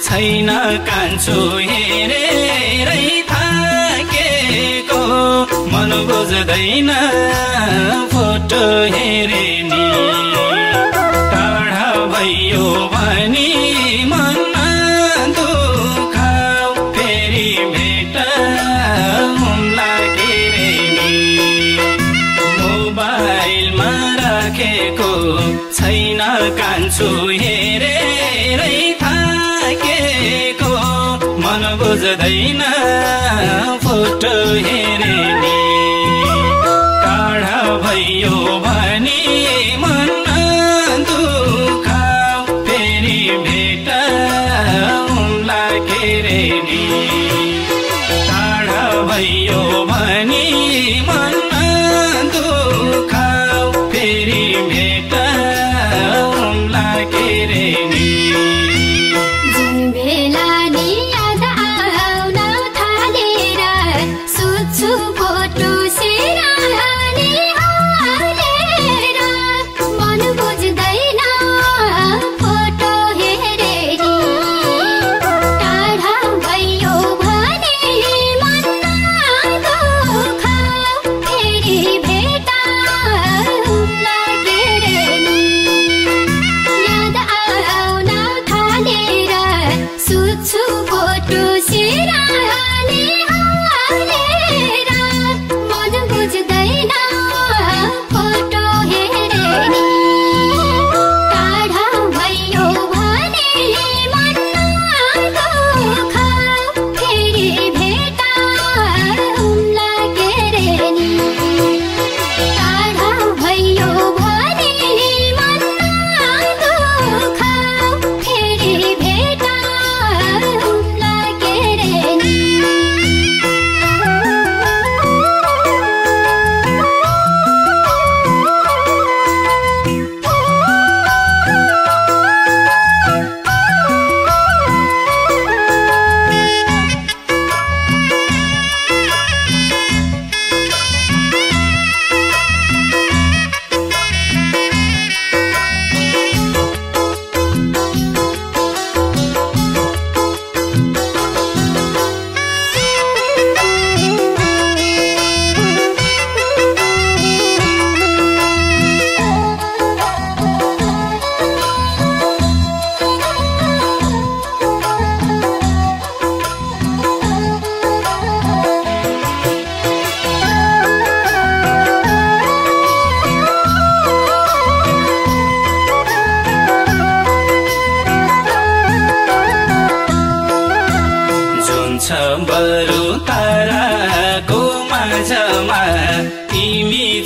छैन कान्छु हेरेरै थाकेको मन बुझ्दैन फोटो हेरे नि। टाढा भइयो भने मनमा दुःख फेरि भेट हुम्ला के मोबाइलमा राखेको छैन कान्छु हेरेरै बुझ्दैन फोटो हेरे नि टाढा भइयो भने मन दुःख फेरि भेट हुम्ला के रे नि टाढा भइयो भने मन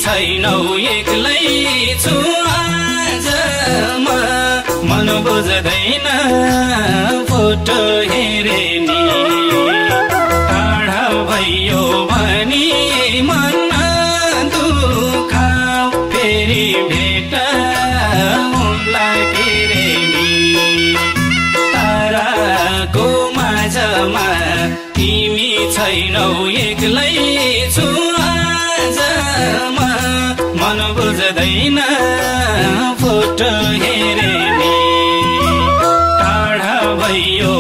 छैनौ एक्लै छु आज। म मन बुझ्दैन फोटो हेरे नि। टाढा भइयो भने मन दुःख फेरि भेट रे नि। ताराको माझमा तिमी छैनौ एक्लै छु मन बुझ्दैन फोटो हेरे टाढा भइयो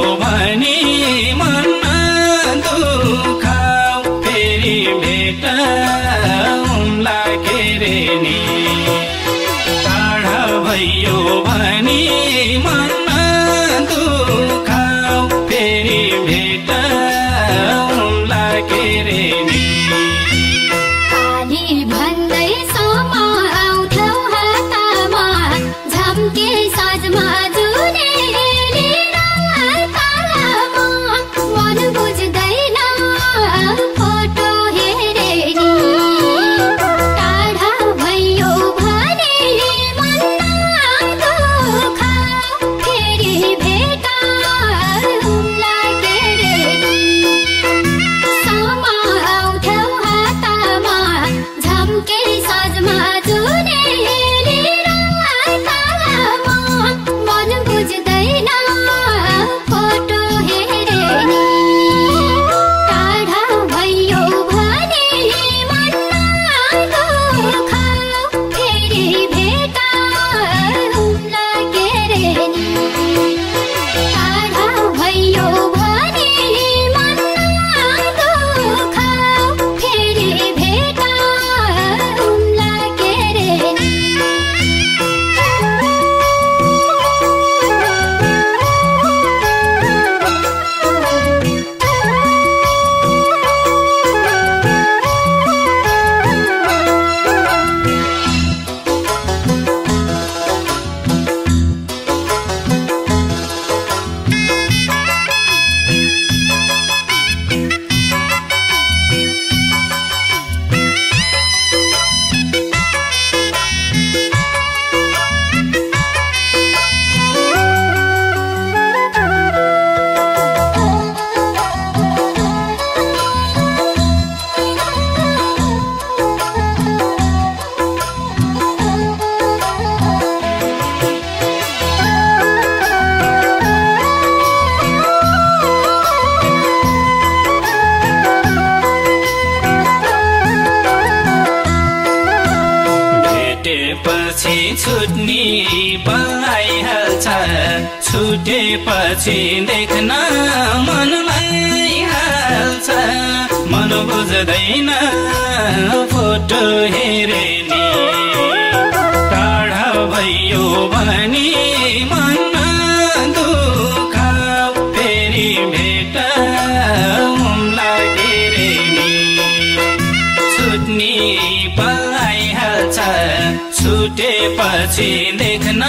छुटेपछि छुट्ने पाइहाल्छ छुटेपछि देख्न मनलाई हाल्छ मन बुझ्दैन फोटो हेरे टाढा भयो भने पछि लेख्न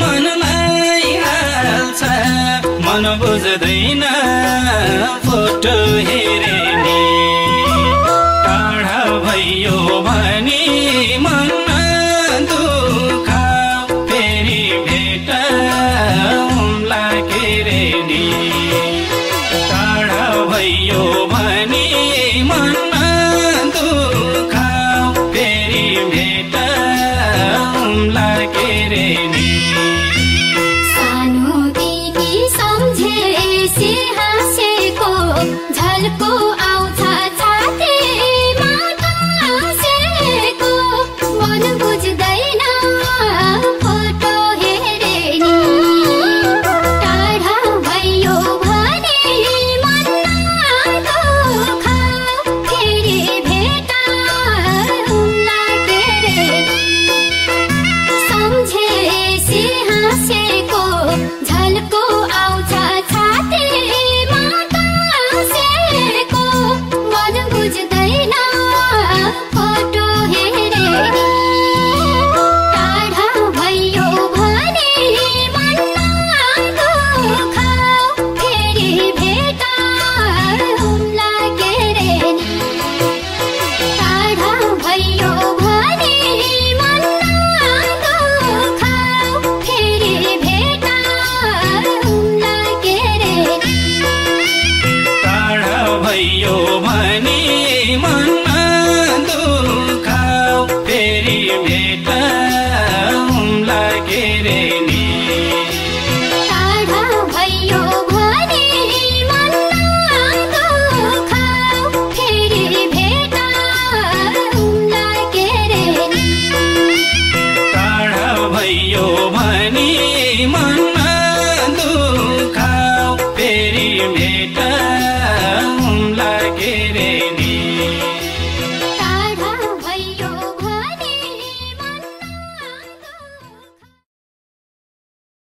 मनलाई हाल्छ मन बुझ्दैन फोटो हेरे टाढा भयो